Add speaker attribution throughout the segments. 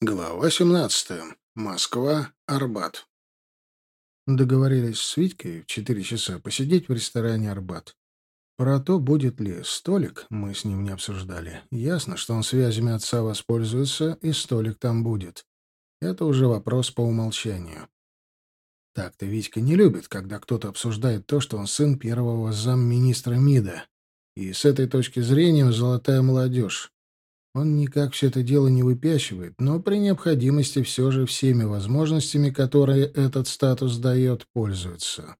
Speaker 1: Глава 17. Москва. Арбат. Договорились с Витькой в четыре часа посидеть в ресторане «Арбат». Про то, будет ли столик, мы с ним не обсуждали. Ясно, что он связями отца воспользуется, и столик там будет. Это уже вопрос по умолчанию. Так-то Витька не любит, когда кто-то обсуждает то, что он сын первого замминистра МИДа. И с этой точки зрения золотая молодежь. Он никак все это дело не выпячивает, но при необходимости все же всеми возможностями, которые этот статус дает, пользуется.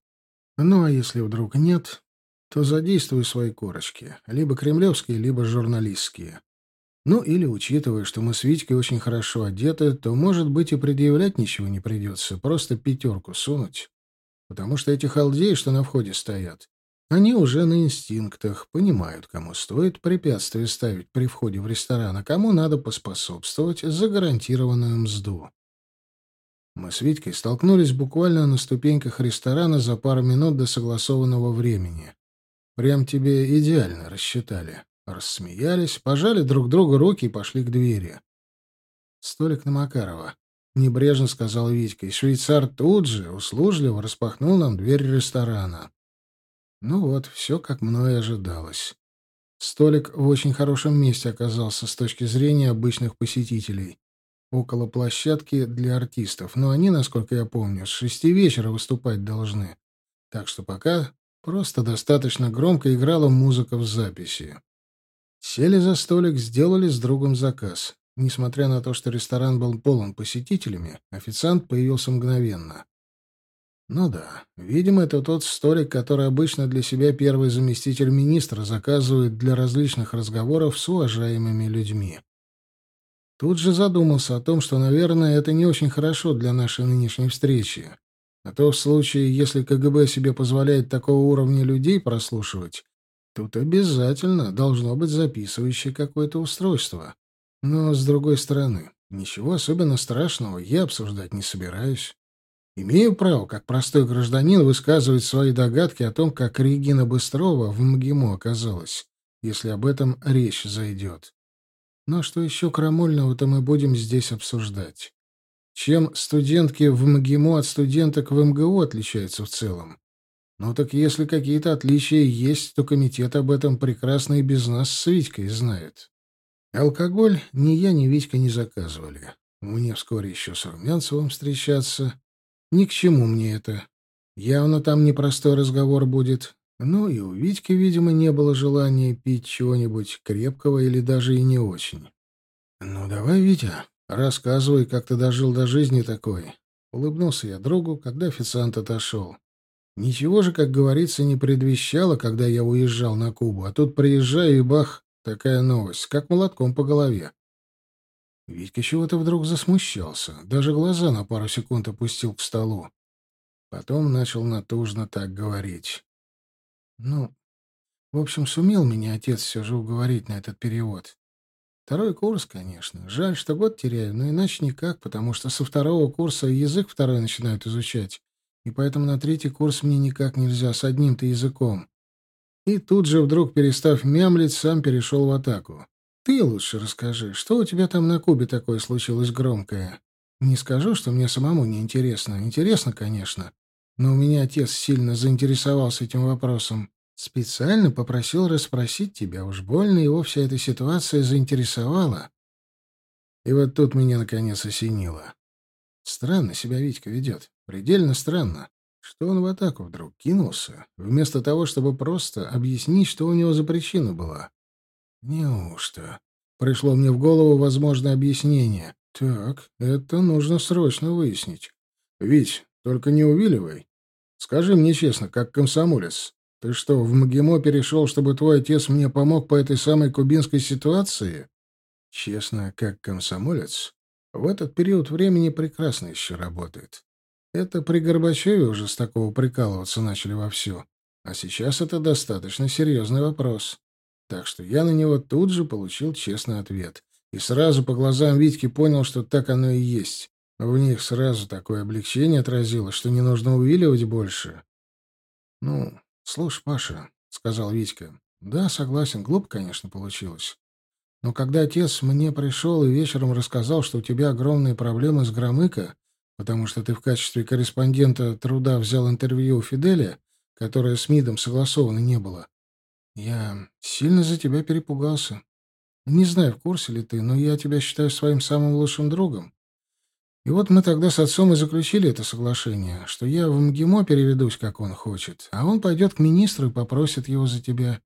Speaker 1: Ну а если вдруг нет, то задействуй свои корочки, либо кремлевские, либо журналистские. Ну или, учитывая, что мы с Витькой очень хорошо одеты, то, может быть, и предъявлять ничего не придется, просто пятерку сунуть. Потому что эти халдеи, что на входе стоят, они уже на инстинктах, понимают, кому стоит препятствие ставить при входе в ресторан, а кому надо поспособствовать за гарантированную мзду. Мы с Витькой столкнулись буквально на ступеньках ресторана за пару минут до согласованного времени. Прям тебе идеально рассчитали. Рассмеялись, пожали друг другу руки и пошли к двери. «Столик на Макарова», — небрежно сказал Витька, и швейцар тут же услужливо распахнул нам дверь ресторана. Ну вот, все как мною ожидалось. Столик в очень хорошем месте оказался с точки зрения обычных посетителей. Около площадки для артистов, но они, насколько я помню, с шести вечера выступать должны. Так что пока просто достаточно громко играла музыка в записи. Сели за столик, сделали с другом заказ. Несмотря на то, что ресторан был полон посетителями, официант появился мгновенно. Ну да, видимо, это тот столик, который обычно для себя первый заместитель министра заказывает для различных разговоров с уважаемыми людьми. Тут же задумался о том, что, наверное, это не очень хорошо для нашей нынешней встречи. А то в случае, если КГБ себе позволяет такого уровня людей прослушивать, тут обязательно должно быть записывающее какое-то устройство. Но, с другой стороны, ничего особенно страшного я обсуждать не собираюсь. Имею право, как простой гражданин, высказывать свои догадки о том, как Регина Быстрова в МГИМО оказалась, если об этом речь зайдет. Но что еще крамольного-то мы будем здесь обсуждать? Чем студентки в МГИМО от студенток в МГУ отличаются в целом? Ну так если какие-то отличия есть, то комитет об этом прекрасно и без нас с Витькой знает. Алкоголь ни я, ни Витька не заказывали. Мне вскоре еще с Румянцевым встречаться. Ни к чему мне это. Явно там непростой разговор будет. Ну и у Витьки, видимо, не было желания пить чего-нибудь крепкого или даже и не очень. «Ну давай, Витя, рассказывай, как ты дожил до жизни такой». Улыбнулся я другу, когда официант отошел. Ничего же, как говорится, не предвещало, когда я уезжал на Кубу, а тут приезжаю и бах, такая новость, как молотком по голове. Витька чего-то вдруг засмущался, даже глаза на пару секунд опустил к столу. Потом начал натужно так говорить. Ну, в общем, сумел меня отец все же уговорить на этот перевод. Второй курс, конечно. Жаль, что год теряю, но иначе никак, потому что со второго курса язык второй начинают изучать, и поэтому на третий курс мне никак нельзя с одним-то языком. И тут же, вдруг перестав мямлить, сам перешел в атаку. Ты лучше расскажи, что у тебя там на Кубе такое случилось громкое? Не скажу, что мне самому не интересно. Интересно, конечно. Но у меня отец сильно заинтересовался этим вопросом. Специально попросил расспросить тебя. Уж больно его вся эта ситуация заинтересовала. И вот тут меня, наконец, осенило. Странно себя Витька ведет. Предельно странно. Что он в атаку вдруг кинулся, вместо того, чтобы просто объяснить, что у него за причина была. Неужто? Пришло мне в голову возможное объяснение. Так, это нужно срочно выяснить. Вить, только не увиливай. Скажи мне честно, как комсомолец, ты что, в МГИМО перешел, чтобы твой отец мне помог по этой самой кубинской ситуации? Честно, как комсомолец, в этот период времени прекрасно еще работает. Это при Горбачеве уже с такого прикалываться начали вовсю. А сейчас это достаточно серьезный вопрос. Так что я на него тут же получил честный ответ. И сразу по глазам Витьки понял, что так оно и есть. В них сразу такое облегчение отразилось, что не нужно увиливать больше. — Ну, слушай, Паша, — сказал Витька. — Да, согласен, глупо, конечно, получилось. Но когда отец мне пришел и вечером рассказал, что у тебя огромные проблемы с Громыко, потому что ты в качестве корреспондента труда взял интервью у Фиделя, которое с МИДом согласовано не было, я сильно за тебя перепугался. Не знаю, в курсе ли ты, но я тебя считаю своим самым лучшим другом. И вот мы тогда с отцом и заключили это соглашение, что я в МГИМО переведусь, как он хочет, а он пойдет к министру и попросит его за тебя.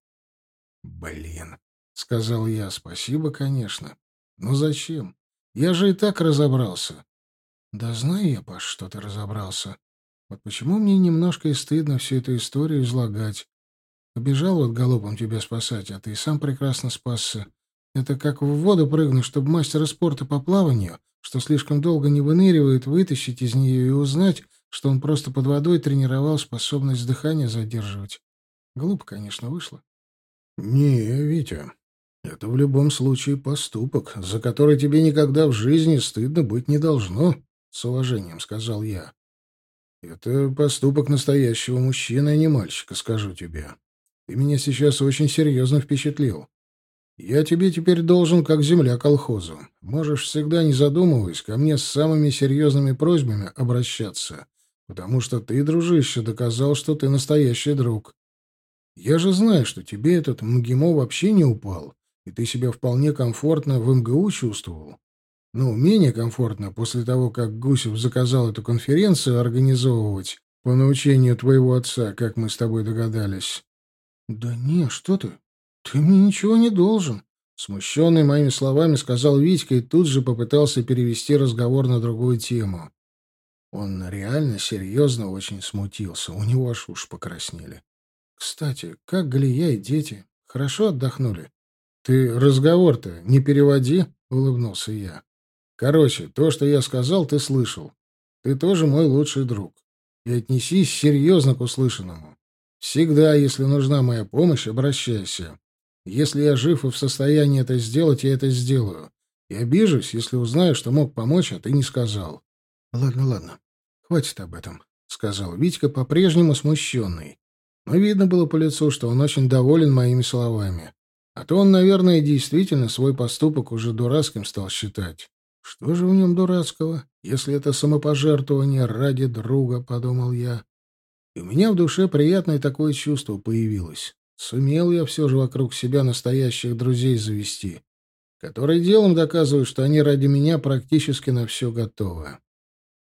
Speaker 1: Блин, — сказал я. «Спасибо, конечно. Но зачем? Я же и так разобрался». «Да знаю я, Паш, что ты разобрался. Вот почему мне немножко и стыдно всю эту историю излагать. Побежал вот галопом тебя спасать, а ты сам прекрасно спасся. Это как в воду прыгнуть, чтобы мастера спорта по плаванию, что слишком долго не выныривает, вытащить из нее и узнать, что он просто под водой тренировал способность дыхания задерживать. Глупо, конечно, вышло. — Не, Витя, это в любом случае поступок, за который тебе никогда в жизни стыдно быть не должно, — с уважением сказал я. Это поступок настоящего мужчины, а не мальчика, скажу тебе. Ты меня сейчас очень серьезно впечатлил. Я тебе теперь должен, как земля колхозу. Можешь всегда, не задумываясь, ко мне с самыми серьезными просьбами обращаться, потому что ты, дружище, доказал, что ты настоящий друг. Я же знаю, что тебе этот МГИМО вообще не упал, и ты себя вполне комфортно в МГУ чувствовал. Ну, менее комфортно после того, как Гусев заказал эту конференцию организовывать по научению твоего отца, как мы с тобой догадались. — Да не, что ты? Ты мне ничего не должен. Смущенный моими словами сказал Витька и тут же попытался перевести разговор на другую тему. Он реально серьезно очень смутился, у него аж уж покраснели. «Кстати, как Галия и дети? Хорошо отдохнули?» «Ты разговор-то не переводи», — улыбнулся я. «Короче, то, что я сказал, ты слышал. Ты тоже мой лучший друг. И отнесись серьезно к услышанному. Всегда, если нужна моя помощь, обращайся. Если я жив и в состоянии это сделать, я это сделаю. И обижусь, если узнаю, что мог помочь, а ты не сказал». «Ладно, ладно. Хватит об этом», — сказал Витька, по-прежнему смущенный. Но видно было по лицу, что он очень доволен моими словами. А то он, наверное, действительно свой поступок уже дурацким стал считать. Что же в нем дурацкого, если это самопожертвование ради друга, — подумал я. И у меня в душе приятное такое чувство появилось. Сумел я все же вокруг себя настоящих друзей завести, которые делом доказывают, что они ради меня практически на все готовы.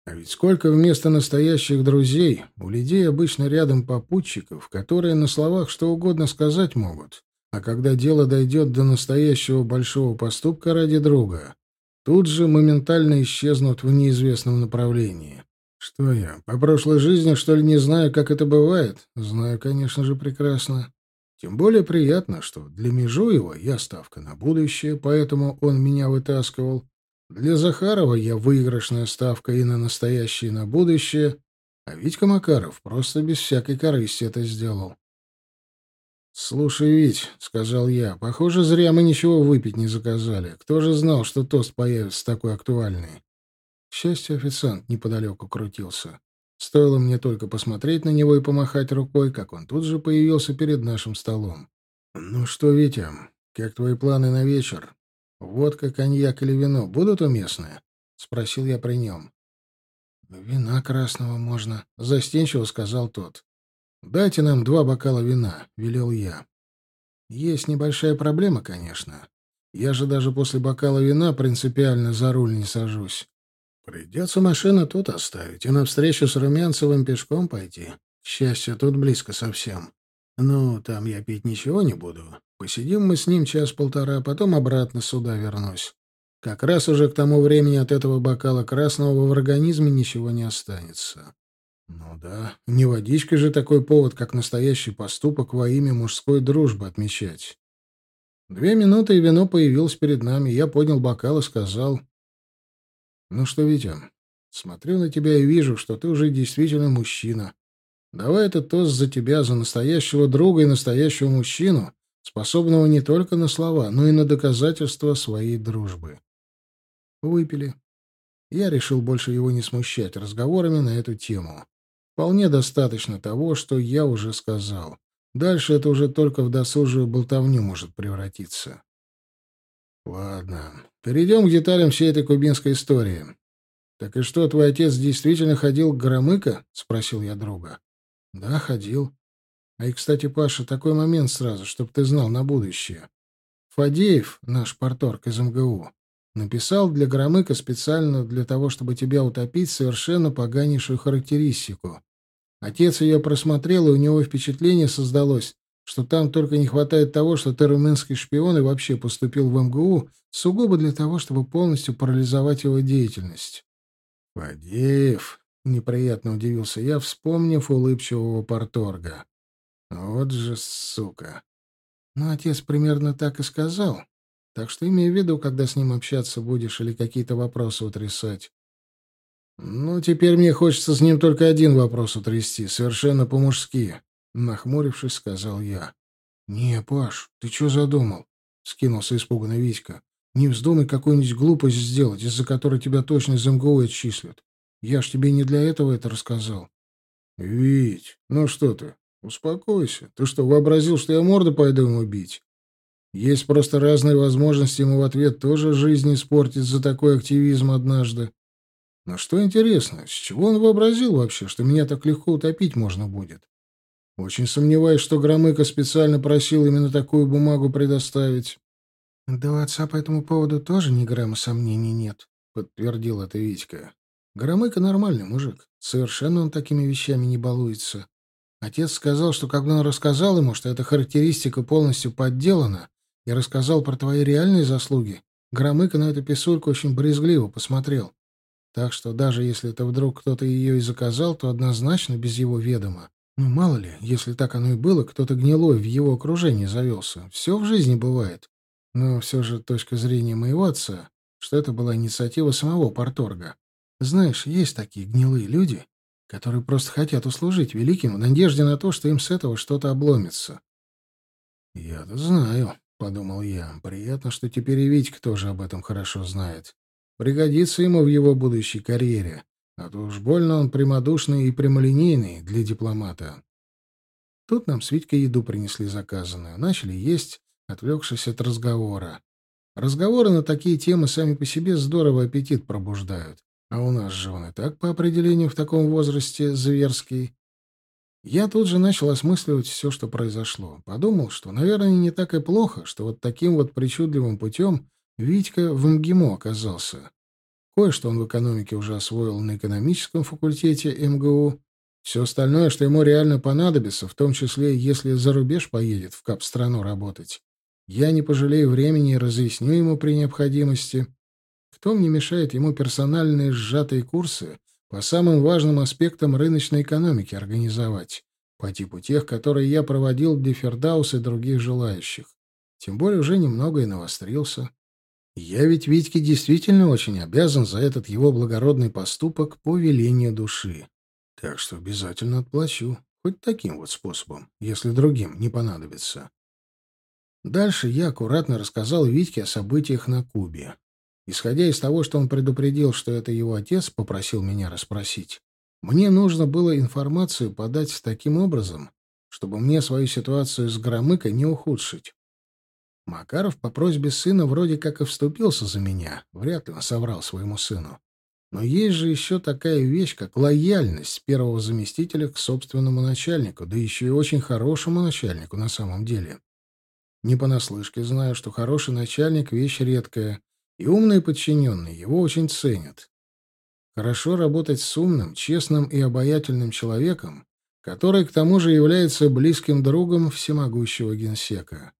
Speaker 1: А ведь сколько вместо настоящих друзей у людей обычно рядом попутчиков, которые на словах что угодно сказать могут, а когда дело дойдет до настоящего большого поступка ради друга, тут же моментально исчезнут в неизвестном направлении. Что я, по прошлой жизни, что ли, не знаю, как это бывает? Знаю, конечно же, прекрасно. Тем более приятно, что для Межуева я ставка на будущее, поэтому он меня вытаскивал. Для Захарова я выигрышная ставка и на настоящее, и на будущее, а Витька Макаров просто без всякой корысти это сделал. «Слушай, Вить», — сказал я, — «похоже, зря мы ничего выпить не заказали. Кто же знал, что тост появится такой актуальный?» Счастью, официант неподалеку крутился. Стоило мне только посмотреть на него и помахать рукой, как он тут же появился перед нашим столом. «Ну что, Витя, как твои планы на вечер? Водка, коньяк или вино будут уместны?» — спросил я при нем. «Вина красного можно», — застенчиво сказал тот. «Дайте нам два бокала вина», — велел я. «Есть небольшая проблема, конечно. Я же даже после бокала вина принципиально за руль не сажусь. Придется машину тут оставить и навстречу с Румянцевым пешком пойти. К счастью, тут близко совсем. Ну, там я пить ничего не буду. Посидим мы с ним час-полтора, а потом обратно сюда вернусь. Как раз уже к тому времени от этого бокала красного в организме ничего не останется. Ну да, не водичка же такой повод, как настоящий поступок во имя мужской дружбы отмечать. Две минуты, и вино появилось перед нами. Я поднял бокал и сказал... «Ну что, Витя, смотрю на тебя и вижу, что ты уже действительно мужчина. Давай этот тост за тебя, за настоящего друга и настоящего мужчину, способного не только на слова, но и на доказательства своей дружбы». Выпили. Я решил больше его не смущать разговорами на эту тему. Вполне достаточно того, что я уже сказал. Дальше это уже только в досужую болтовню может превратиться. Ладно, перейдем к деталям всей этой кубинской истории. Так и что, твой отец действительно ходил к Громыко? спросил я друга. Да, ходил. А и, кстати, Паша, такой момент сразу, чтобы ты знал на будущее. Фадеев, наш порторг из МГУ, написал для Громыка специально для того, чтобы тебя утопить, совершенно поганейшую характеристику. Отец ее просмотрел, и у него впечатление создалось, что там только не хватает того, что ты румынский шпион и вообще поступил в МГУ сугубо для того, чтобы полностью парализовать его деятельность. «Фадеев», — неприятно удивился я, вспомнив улыбчивого порторга. «Вот же сука!» Ну, отец примерно так и сказал. Так что имей в виду, когда с ним общаться будешь или какие-то вопросы утрясать. Ну, теперь мне хочется с ним только один вопрос утрясти, совершенно по-мужски. Нахмурившись, сказал я. «Не, Паш, ты что задумал?» — скинулся испуганно Витька. «Не вздумай какую-нибудь глупость сделать, из-за которой тебя точно из МГУ отчислят. Я ж тебе не для этого это рассказал». «Вить, ну что ты, успокойся. Ты что, вообразил, что я морду пойду ему бить? Есть просто разные возможности ему в ответ тоже жизнь испортить за такой активизм однажды. Но что интересно, с чего он вообразил вообще, что меня так легко утопить можно будет? Очень сомневаюсь, что Громыко специально просил именно такую бумагу предоставить. — Да у отца по этому поводу тоже ни грамма сомнений нет, — подтвердил это Витька. Громыко нормальный мужик. Совершенно он такими вещами не балуется. Отец сказал, что когда он рассказал ему, что эта характеристика полностью подделана, и рассказал про твои реальные заслуги, Громыко на эту писульку очень брезгливо посмотрел. Так что даже если это вдруг кто-то ее и заказал, то однозначно без его ведома. Ну, мало ли, если так оно и было, кто-то гнилой в его окружении завелся. Все в жизни бывает. Но все же точка зрения моего отца, что это была инициатива самого Порторга. Знаешь, есть такие гнилые люди, которые просто хотят услужить великим в надежде на то, что им с этого что-то обломится. «Я-то знаю», — подумал я. «Приятно, что теперь и Витька тоже об этом хорошо знает. Пригодится ему в его будущей карьере. А то уж больно он прямодушный и прямолинейный для дипломата. Тут нам с Витькой еду принесли заказанную. Начали есть, отвлекшись от разговора. Разговоры на такие темы сами по себе здорово аппетит пробуждают. А у нас же он и так по определению в таком возрасте зверский. Я тут же начал осмысливать все, что произошло. Подумал, что, наверное, не так и плохо, что вот таким вот причудливым путем Витька в МГИМО оказался. Кое-что он в экономике уже освоил на экономическом факультете МГУ. Все остальное, что ему реально понадобится, в том числе, если за рубеж поедет в кап-страну работать, я не пожалею времени и разъясню ему при необходимости. Кто мне мешает ему персональные сжатые курсы по самым важным аспектам рыночной экономики организовать, по типу тех, которые я проводил для Фердаус и других желающих. Тем более уже немного и навострился. Я ведь Витьке действительно очень обязан за этот его благородный поступок по велению души. Так что обязательно отплачу, хоть таким вот способом, если другим не понадобится. Дальше я аккуратно рассказал Витьке о событиях на Кубе. Исходя из того, что он предупредил, что это его отец попросил меня расспросить, мне нужно было информацию подать таким образом, чтобы мне свою ситуацию с Громыкой не ухудшить. Макаров по просьбе сына вроде как и вступился за меня. Вряд ли он соврал своему сыну. Но есть же еще такая вещь, как лояльность первого заместителя к собственному начальнику, да еще и очень хорошему начальнику на самом деле. Не понаслышке знаю, что хороший начальник — вещь редкая, и умные подчиненные его очень ценят. Хорошо работать с умным, честным и обаятельным человеком, который к тому же является близким другом всемогущего генсека.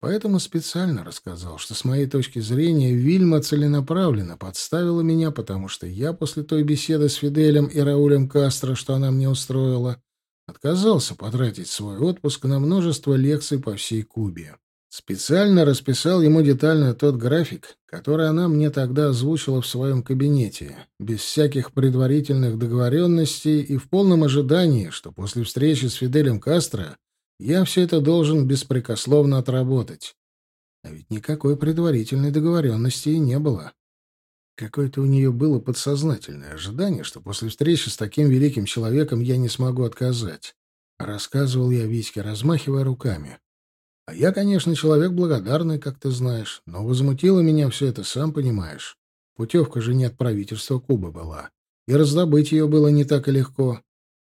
Speaker 1: Поэтому специально рассказал, что с моей точки зрения Вильма целенаправленно подставила меня, потому что я после той беседы с Фиделем и Раулем Кастро, что она мне устроила, отказался потратить свой отпуск на множество лекций по всей Кубе. Специально расписал ему детально тот график, который она мне тогда озвучила в своем кабинете, без всяких предварительных договоренностей и в полном ожидании, что после встречи с Фиделем Кастро я все это должен беспрекословно отработать. А ведь никакой предварительной договоренности и не было. Какое-то у нее было подсознательное ожидание, что после встречи с таким великим человеком я не смогу отказать. Рассказывал я Витьке, размахивая руками. А я, конечно, человек благодарный, как ты знаешь, но возмутило меня все это, сам понимаешь. Путевка же не от правительства Кубы была, и раздобыть ее было не так и легко.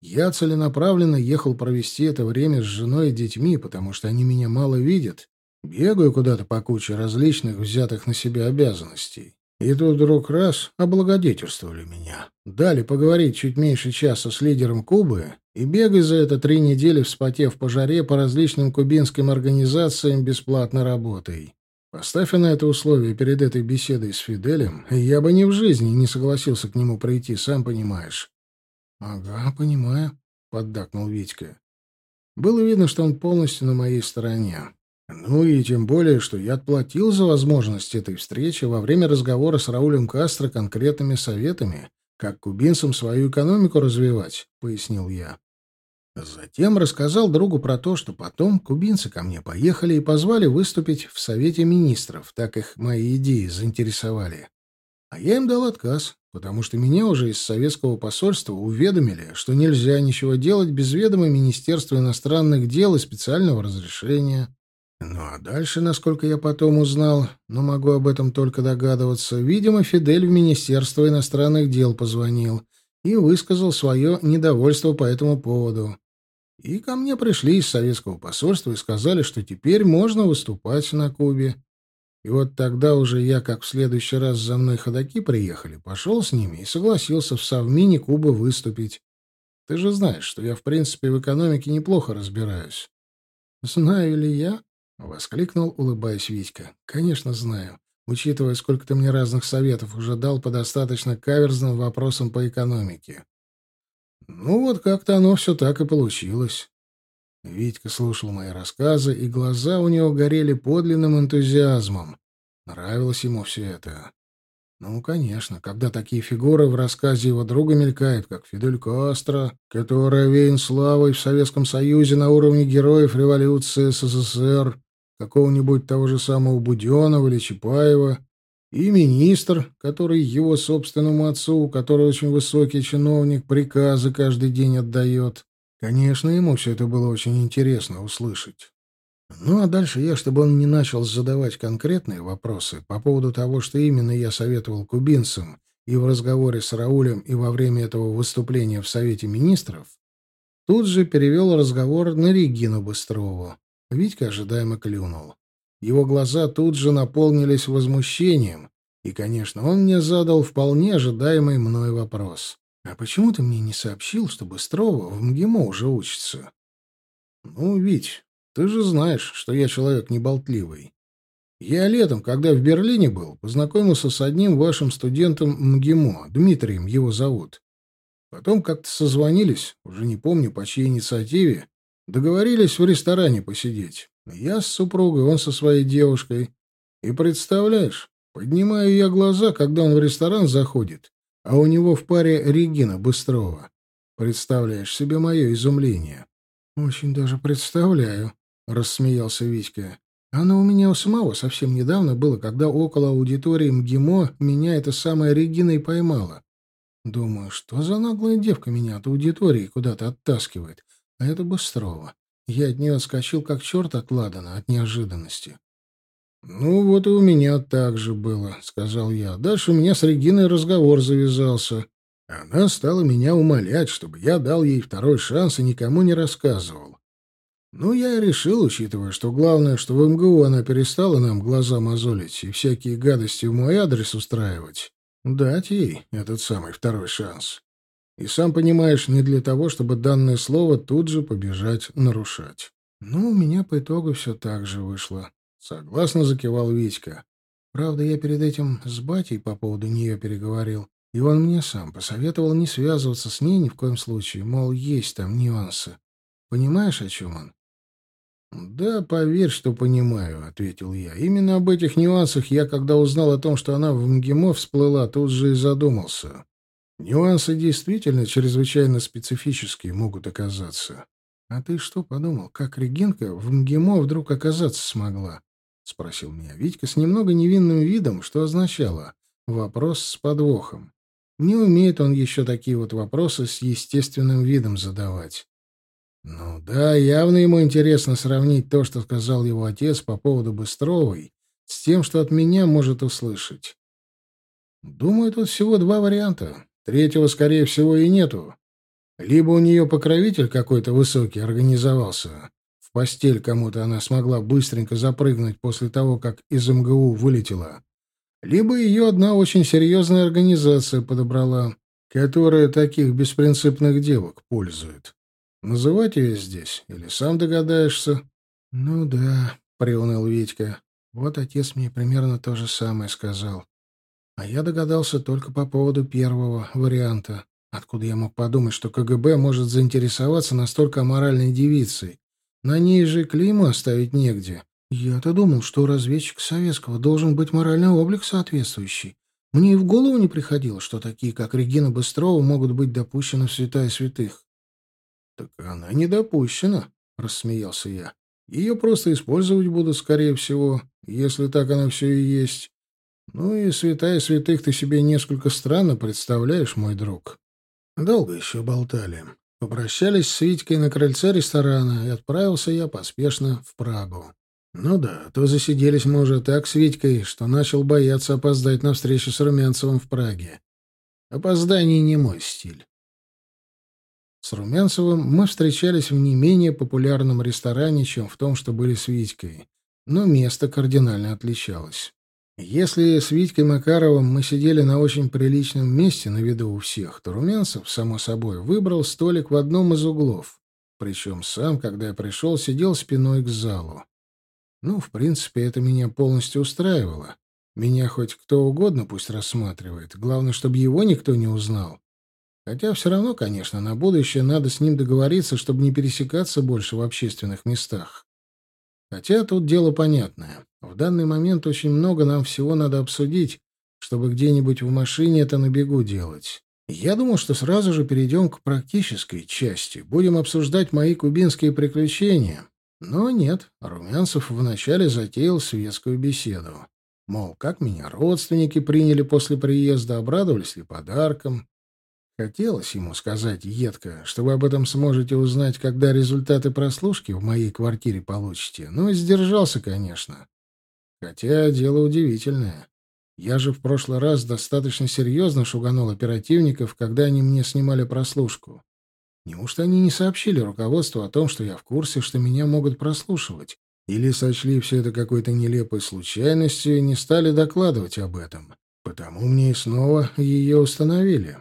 Speaker 1: Я целенаправленно ехал провести это время с женой и детьми, потому что они меня мало видят. Бегаю куда-то по куче различных взятых на себя обязанностей. И тут вдруг раз облагодетельствовали меня. Дали поговорить чуть меньше часа с лидером Кубы, и бегай за это три недели, вспотев по жаре по различным кубинским организациям бесплатно работай. Поставь на это условие перед этой беседой с Фиделем, я бы ни в жизни не согласился к нему пройти, сам понимаешь. — Ага, понимаю, — поддакнул Витька. Было видно, что он полностью на моей стороне. Ну и тем более, что я отплатил за возможность этой встречи во время разговора с Раулем Кастро конкретными советами, как кубинцам свою экономику развивать, — пояснил я. Затем рассказал другу про то, что потом кубинцы ко мне поехали и позвали выступить в Совете Министров, так их мои идеи заинтересовали. А я им дал отказ, потому что меня уже из советского посольства уведомили, что нельзя ничего делать без ведома Министерства иностранных дел и специального разрешения. Ну а дальше, насколько я потом узнал, но могу об этом только догадываться, видимо, Фидель в Министерство иностранных дел позвонил и высказал свое недовольство по этому поводу. И ко мне пришли из советского посольства и сказали, что теперь можно выступать на Кубе. И вот тогда уже я, как в следующий раз за мной ходаки приехали, пошел с ними и согласился в Совмине Кубы выступить. Ты же знаешь, что я, в принципе, в экономике неплохо разбираюсь. — Знаю ли я? — воскликнул, улыбаясь Витька. — Конечно, знаю. Учитывая, сколько ты мне разных советов уже дал по достаточно каверзным вопросам по экономике. Ну вот как-то оно все так и получилось. Витька слушал мои рассказы, и глаза у него горели подлинным энтузиазмом. Нравилось ему все это. Ну, конечно, когда такие фигуры в рассказе его друга мелькают, как Фидель Кастро, который веян славой в Советском Союзе на уровне героев революции СССР, какого-нибудь того же самого Буденова или Чапаева, и министр, который его собственному отцу, который очень высокий чиновник, приказы каждый день отдает. Конечно, ему все это было очень интересно услышать. Ну а дальше я, чтобы он не начал задавать конкретные вопросы по поводу того, что именно я советовал кубинцам и в разговоре с Раулем, и во время этого выступления в Совете Министров, тут же перевел разговор на Регину Быстрову. Витька ожидаемо клюнул. Его глаза тут же наполнились возмущением, и, конечно, он мне задал вполне ожидаемый мной вопрос. «А почему ты мне не сообщил, что Быстрова в МГИМО уже учится?» «Ну, Вить, ты же знаешь, что я человек неболтливый. Я летом, когда в Берлине был, познакомился с одним вашим студентом МГИМО, Дмитрием его зовут. Потом как-то созвонились, уже не помню, по чьей инициативе, Договорились в ресторане посидеть. Я с супругой, он со своей девушкой. И представляешь, поднимаю я глаза, когда он в ресторан заходит, а у него в паре Регина Быстрова. Представляешь себе мое изумление? — Очень даже представляю, — рассмеялся Витька. Оно у меня у самого совсем недавно было, когда около аудитории МГИМО меня эта самая Регина и поймала. Думаю, что за наглая девка меня от аудитории куда-то оттаскивает. А это Быстрова. Я от нее отскочил, как черт от Ладана, от неожиданности. «Ну, вот и у меня так же было», — сказал я. «Дальше у меня с Региной разговор завязался. Она стала меня умолять, чтобы я дал ей второй шанс и никому не рассказывал. Ну, я и решил, учитывая, что главное, что в МГУ она перестала нам глаза мозолить и всякие гадости в мой адрес устраивать, дать ей этот самый второй шанс. И сам понимаешь, не для того, чтобы данное слово тут же побежать нарушать. Ну, у меня по итогу все так же вышло. Согласно закивал Витька. Правда, я перед этим с батей по поводу нее переговорил, и он мне сам посоветовал не связываться с ней ни в коем случае, мол, есть там нюансы. Понимаешь, о чем он? «Да, поверь, что понимаю», — ответил я. «Именно об этих нюансах я, когда узнал о том, что она в МГИМО всплыла, тут же и задумался. Нюансы действительно чрезвычайно специфические могут оказаться. А ты что подумал, как Регинка в МГИМО вдруг оказаться смогла? — спросил меня Витька с немного невинным видом, что означало «вопрос с подвохом». Не умеет он еще такие вот вопросы с естественным видом задавать. Ну да, явно ему интересно сравнить то, что сказал его отец по поводу Быстровой, с тем, что от меня может услышать. Думаю, тут всего два варианта. Третьего, скорее всего, и нету. Либо у нее покровитель какой-то высокий организовался. Постель кому-то она смогла быстренько запрыгнуть после того, как из МГУ вылетела. Либо ее одна очень серьезная организация подобрала, которая таких беспринципных девок пользует. Называть ее здесь или сам догадаешься? — Ну да, — приуныл Витька. Вот отец мне примерно то же самое сказал. А я догадался только по поводу первого варианта. Откуда я мог подумать, что КГБ может заинтересоваться настолько аморальной девицей? На ней же клейму оставить негде. Я-то думал, что у разведчика советского должен быть моральный облик соответствующий. Мне и в голову не приходило, что такие, как Регина Быстрова, могут быть допущены в святая святых. — Так она не допущена, — рассмеялся я. — Ее просто использовать будут, скорее всего, если так оно все и есть. Ну и святая святых ты себе несколько странно представляешь, мой друг. Долго еще болтали. Попрощались с Витькой на крыльце ресторана, и отправился я поспешно в Прагу. Ну да, то засиделись мы уже так с Витькой, что начал бояться опоздать на встречу с Румянцевым в Праге. Опоздание не мой стиль. С Румянцевым мы встречались в не менее популярном ресторане, чем в том, что были с Витькой, но место кардинально отличалось. Если с Витькой Макаровым мы сидели на очень приличном месте на виду у всех, то Румянцев, само собой, выбрал столик в одном из углов. Причем сам, когда я пришел, сидел спиной к залу. Ну, в принципе, это меня полностью устраивало. Меня хоть кто угодно пусть рассматривает. Главное, чтобы его никто не узнал. Хотя все равно, конечно, на будущее надо с ним договориться, чтобы не пересекаться больше в общественных местах. Хотя тут дело понятное. В данный момент очень много нам всего надо обсудить, чтобы где-нибудь в машине это на бегу делать. Я думал, что сразу же перейдем к практической части. Будем обсуждать мои кубинские приключения. Но нет, Румянцев вначале затеял светскую беседу. Мол, как меня родственники приняли после приезда, обрадовались ли подарком, Хотелось ему сказать едко, что вы об этом сможете узнать, когда результаты прослушки в моей квартире получите, но сдержался, конечно. Хотя дело удивительное. Я же в прошлый раз достаточно серьезно шуганул оперативников, когда они мне снимали прослушку. Неужто они не сообщили руководству о том, что я в курсе, что меня могут прослушивать? Или сочли все это какой-то нелепой случайностью и не стали докладывать об этом? Потому мне и снова ее установили.